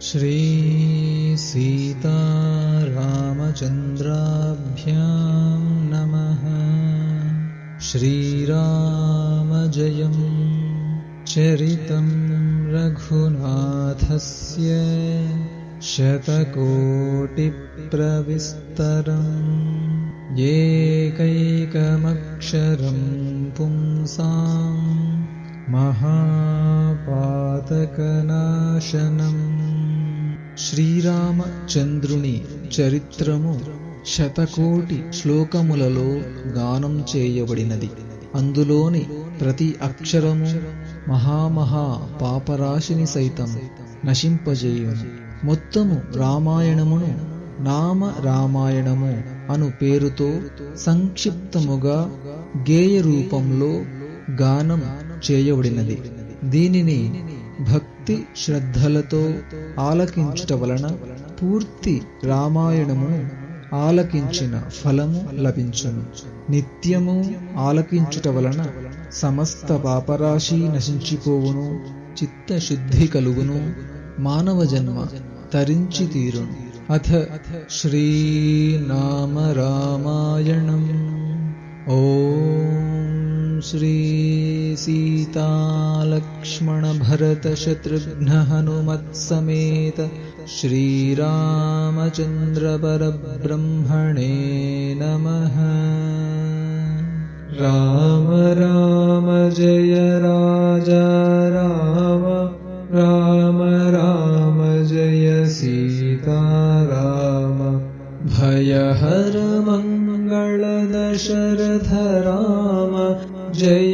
श्रीसीतारामचन्द्राभ्यां नमः। श्रीरामजयं चरितं रघुनाथस्य शतकोटिप्रविस्तरम् एकैकमक्षरं पुंसाम् महापातकनाशनम् శ్రీరామచంద్రుని చరిత్రము శతకోటి శ్లోకములలో గానం చేయబడినది. అందులోని ప్రతి అక్షరము మహామహా పాపరాశిని సైతం నశింపజేయును. మొత్తము రామాయణమును నామ రామాయణము అను పేరుతో సంక్షిప్తముగా గేయ రూపంలో గానం చేయబడినది. దీనిని భక్తి శ్రద్ధలతో ఆలకించుట వలన పూర్తి రామాయణమును ఆలకించిన ఫలము లభించును. నిత్యము ఆలకించుట వలన సమస్త పాపరాశి నశించిపోవును చిత్తశుద్ధి కలుగును మానవ జన్మ తరించి తీరును అథ శ్రీనామ రామాయణం. ఓం శ్రీ सीतालक्ष्मणभरतशत्रुघ्नहनुमत्समेत श्रीरामचन्द्रपरब्रह्मणे नमः। राम राम जय राजा राम राम राम जय सीता राम। भयहर मङ्गलदशरथ राम जय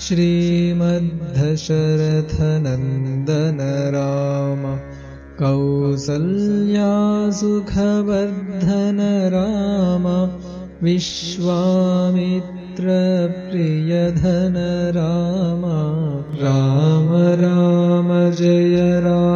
श्रीमद्धशरथनन्दन राम कौसल्यासुखवर्धन राम विश्वामित्रप्रियधन राम राम राम। जय राजा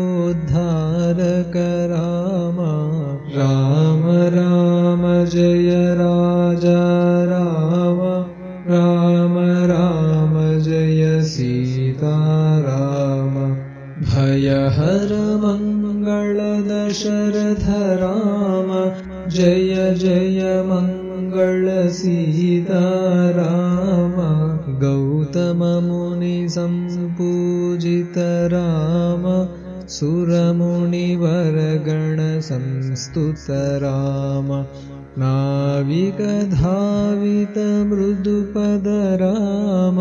जय जय मङ्गल सीता राम गौतममुनिसम्पूजित राम सुरमुनिवरगणसंस्तुत राम नाविकधावितमृदुपद राम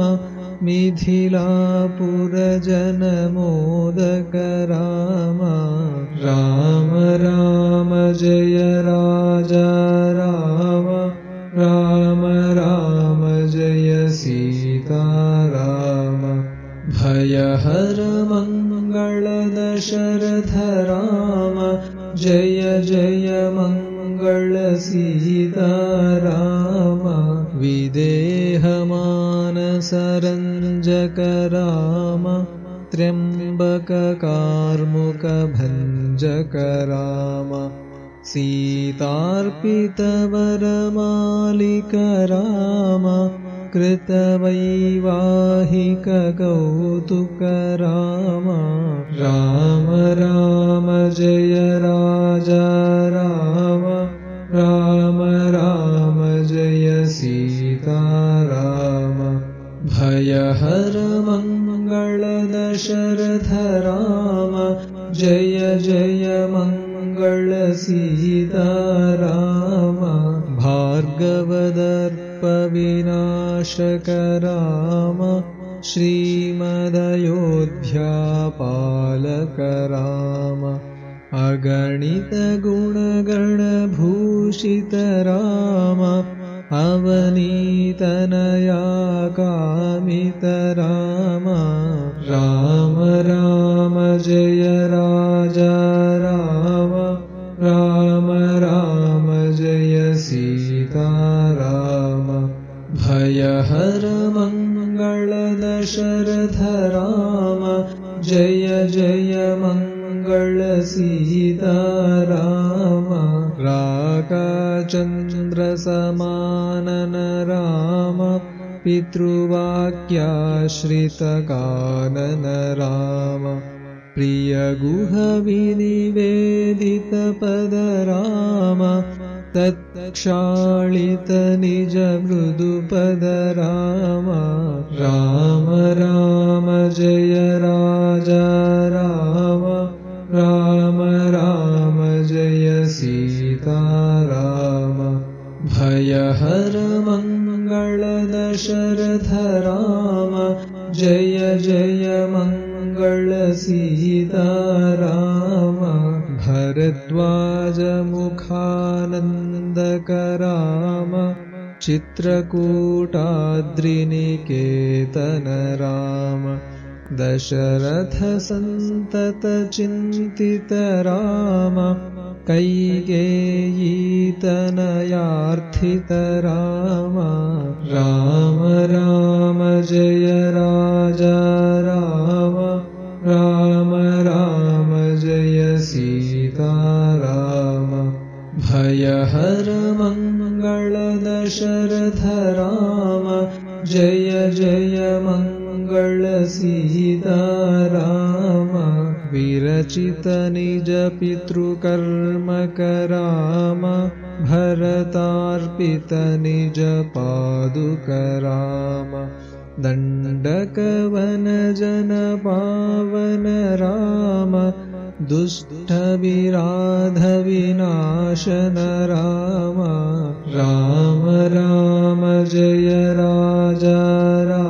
मिथिलापुरजनमोदक राम राम राम जय सीता राम भयहर मङ्गलदशरथ राम। जय जय मङ्गल सीता राम। विदेहमानसरञ्जक राम त्र्यम्बककार्मुकभञ्जक राम सीतार्पितवरमालिक राम कृतवैवाहिककौतुक राम राम जय राजा राम। राम राम जय सीता राम भयहर मङ्गल दशरथ राम। जय जय मङ्गल राम भार्गवदर्पविनाशक राम श्रीमदयोध्यापालक राम अगणितगुणगणभूषित राम अवनीतनया कामित राम राम राम जय राकाचन्द्रसमानन राम पितृवाक्याश्रितकानन राम प्रियगुहविनिवेदितपद राम तत्क्षालितनिजमृदुपद राम राम राम जय राजा राम। राम भयहर मङ्गल दशरथ राम। जय जय मङ्गल सीता राम भरद्वाजमुखानन्दक राम चित्रकूटाद्रिनिकेतन राम दशरथसन्ततचिन्तित राम कैकेयीतनयार्थित राम राम राम जय राजा राम। राम राम जय सीता राम भयहर मङ्गल दशरथ राम जय जय मङ्गल सीता राम विरचित निजपितृकर्मक राम भरतार्पित निजपादुक राम दण्डकवनजनपावन राम दुष्टविराधविनाशन राम राम राम जय राजा राम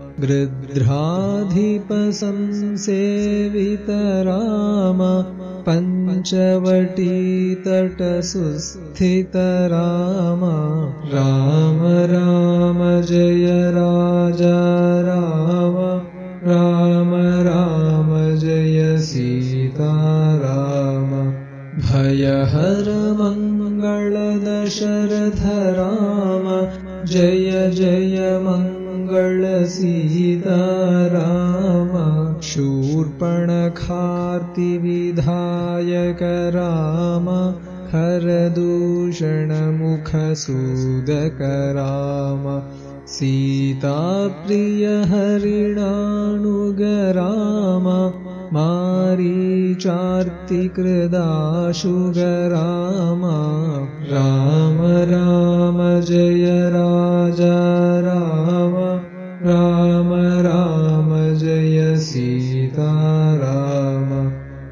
शरभङ्गसुतीक्ष्णार्चित राम अगस्त्यानुग्रहवर्धित राम गृध्राधिपसंसेवित राम पञ्चवटीतटसुस्थित राम राम राम जय राजा राम। राम राम जय सीता राम भयहर मङ्गल दशरथ राम जय जय राम शूर्पणखार्तिविधायक राम खरदूषणमुखसूदक राम सीताप्रियहरिणानुग राम मारीचार्तिकृदाशुग राम राम राम जय राम राम राम जय सीता राम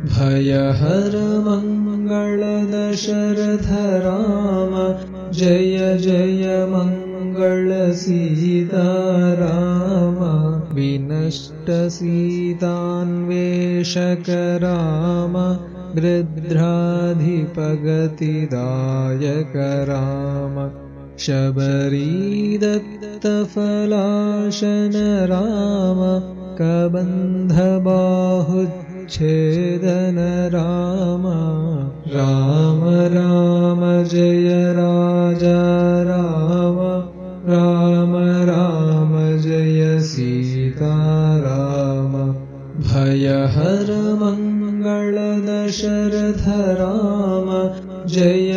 भयहर मङ्गल दशरथ राम। जय जय मङ्गल सीता राम विनष्टसीतान्वेषक राम। गृध्राधिपगतिदायक राम शबरीदत्तफलाशन राम कबन्धबाहुच्छेदन राम राम राम जय राजा राम। राम राम जय सीता राम भयहर मङ्गल दशरथ राम जय जय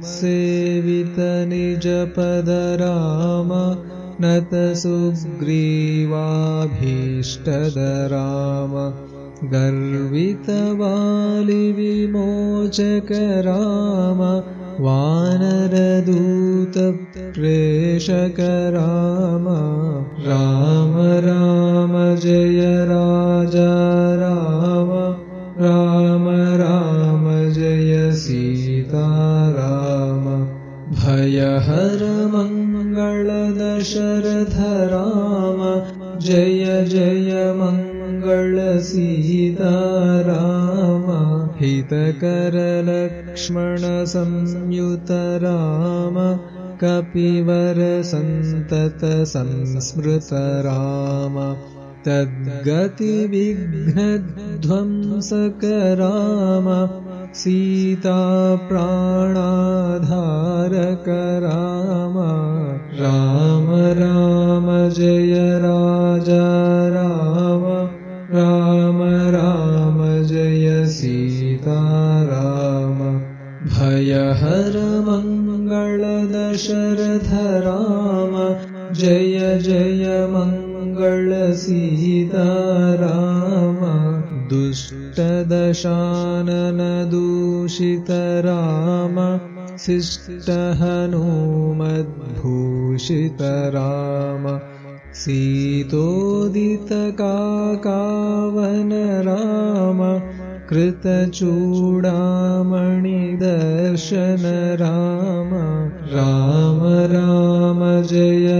हनुमत्सेवित निजपद राम नत सुग्रीवाभीष्टद राम गर्वितवालिविमोचक राम वानरदूतप्रेषक राम राम राम जय राजा राम राम राम भयहर मङ्गल दशरथ राम। जय जय मङ्गल सीता राम हितकरलक्ष्मणसंयुत राम। कपिवरसन्ततसंस्मृत राम तद्गतिविघ्नध्वंसक राम सीताप्राणाधारक राम राम राम जय राजा राम। राम राम जय सीता राम। भयहर मङ्गल दशरथ राम। जय जय मङ्गल सीता राम दुष्टदशानन दूषित राम शिष्टहनुमद्भूषित राम सीतोदितकाकावन राम कृतचूडामणिदर्शन राम राम राम जय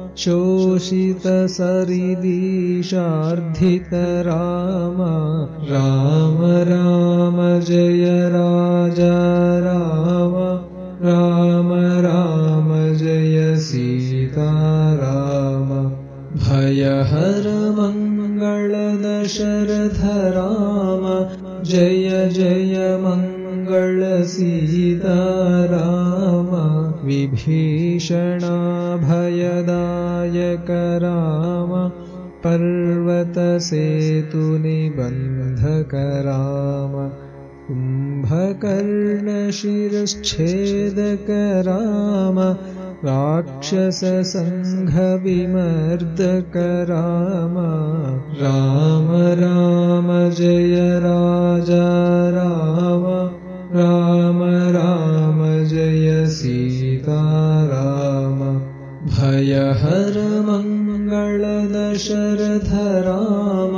शोषितसरिदीशार्धित राम राम राम जय राजा राम। राम राम जय सीता राम भयहर मङ्गल दशरथ राम जय जय मङ्गल सीता विभीषणाभयदायक राम पर्वतसेतुनिबन्धक राम कुम्भकर्णशिरश्छेदक राम राक्षससङ्घविमर्दक राम राम राम जय राजा राम राम भयहर मङ्गल दशरथ राम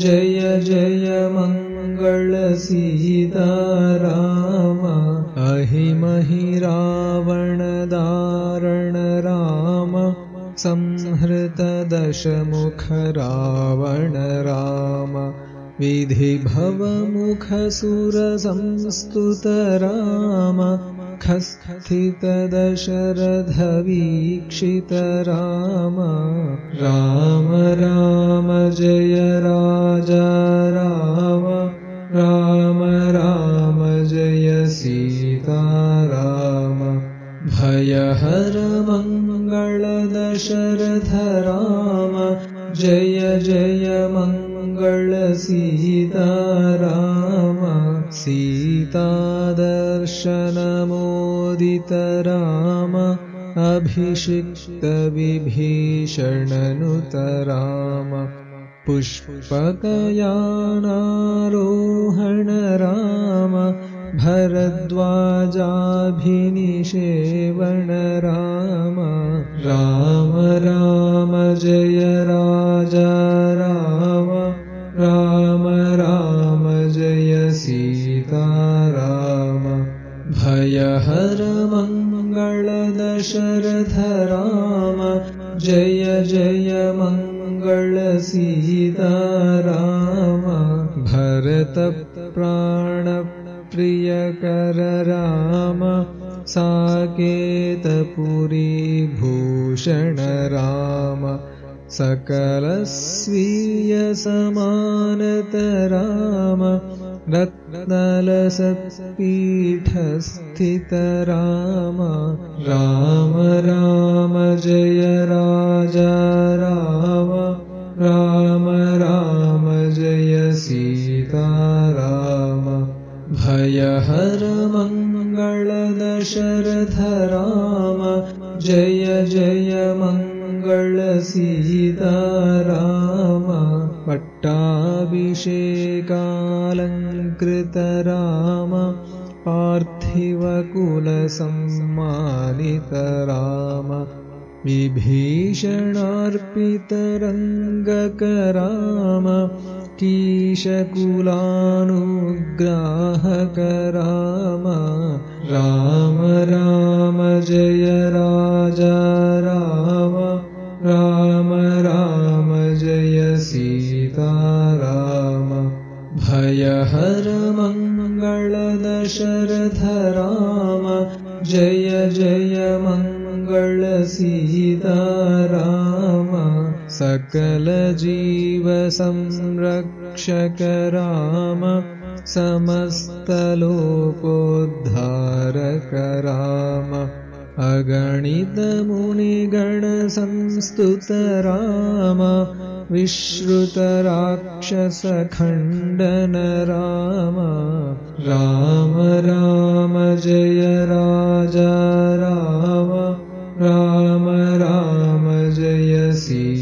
जय जय मङ्गल सीता राम अहिमहि रावणदारण राम संहृतदशमुख रावण राम विधिभवमुखसुरसंस्तुत राम खस्थितदशरथवीक्षित राम राम राम जय राजा राम। राम राम जय सीता राम भयहर मङ्गल दशरथ राम जय जय मङ्गल सीता राम सीतादर्शनमोदित राम अभिषिक्तविभीषणनुतराम। पुष्पकयानारोहण राम भरद्वाजाभिनिषेवण राम राम राम जय राजा भयहर मङ्गल दशरथ राम। जय जय मङ्गल सीता राम भरत प्राण प्रियकर राम। साकेतपुरी भूषण राम। सकलस्वीयसमानत राम रत्नलसत्पीठस्थित राम राम राम जय राजा राम। राम राम जय सीता राम भयहर मङ्गल दशरथ राम। जय जय मङ्गल सीता राम पट्टाभिषेकालङ्कृत राम पार्थिवकुलसम्मानित राम विभीषणार्पितरङ्गक राम कीशकुलानुग्राहक राम राम राम जय सकल जीव राम समस्तलोकोद्धारक राम अगणितमुनिगणसंस्तुत राम विश्रुतराक्षसखण्डन राम राम राम जय राजा राम। राम राम जय सीता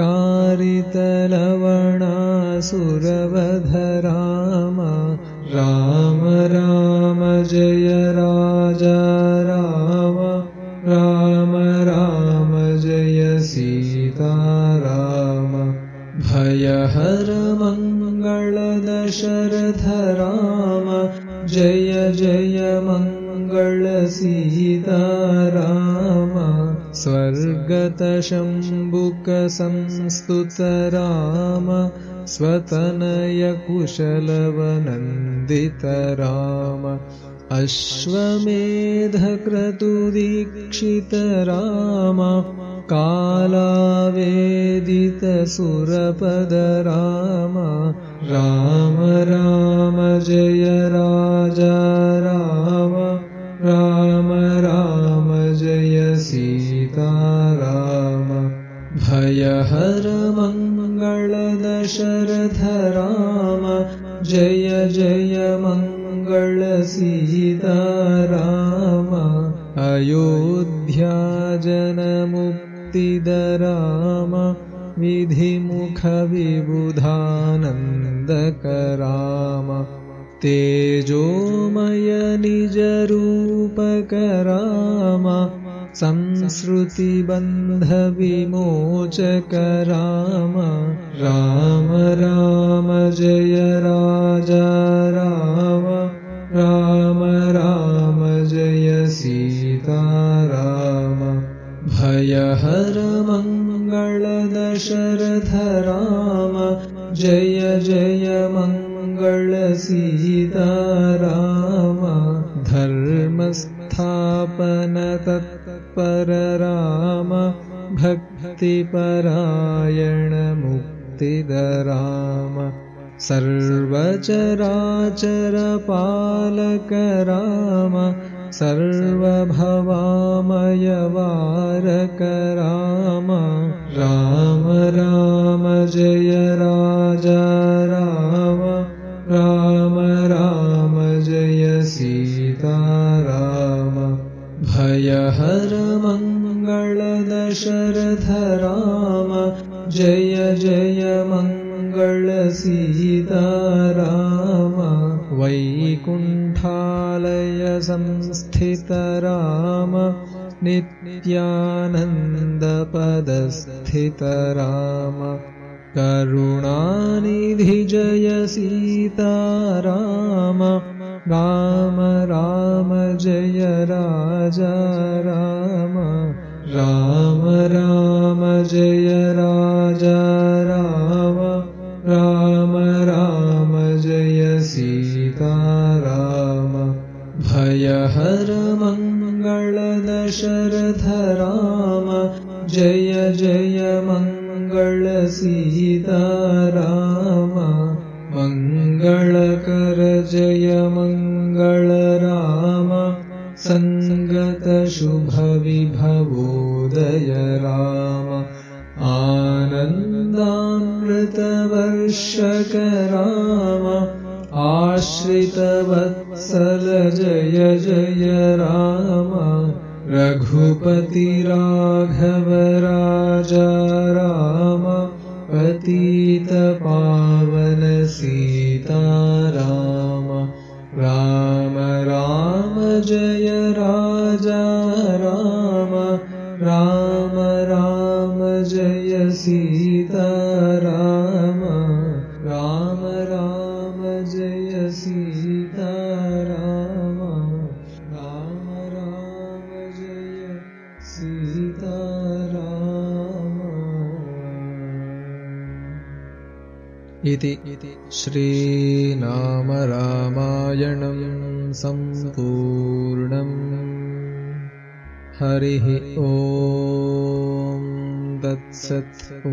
नीतिसुरक्षित जनपद राम राम जय राजा राम। राम राम जय सीता राम। भयहर मङ्गल दशरथ राम जय जय मङ्गल सीता राम स्वर्गतशम्बुकसंस्तुत राम स्वतनयकुशलवनन्दित राम अश्वमेधक्रतुदीक्षित राम कालावेदितसुरपद राम राम राम जय राजा राम राम राम जय सीता राम। भयहर मङ्गल दशरथ राम। जय जय मङ्गल सीता राम। अयोध्याजनमुक्तिद राम। विधिमुखविबुधानन्दक राम। तेजोमय निजरूपक राम संसृतिबन्धविमोचक राम राम राम जय राजा राम। राम राम जय सीता राम भयहर मङ्गल दशरथ राम। जय जय मङ्गल सीता राम धर्मस्थापन तत्पर राम भक्तिपरायणमुक्तिदराम सर्वचराचरपालक राम सर्वभवामयवारक राम राम राम जय राजा भयहर मङ्गल दशरथ राम जय जय मङ्गल सीता वैकुण्ठालय संस्थित राम नित्यानन्दपदस्थित राम करुणानिधि जय सीता राम राम जय राजा राम। राम राम जय राजा राम। राम राम जय सीता राम। भयहर मङ्गल दशरथ राम। जय जय मङ्गल सीता राम राम राम जय सीता राम राम राम जय सीता राम राम राम जय सीता राम इति श्रीनाम रामायणं सम्पूर्णम्। हरिः ॐ तत्सत् ओ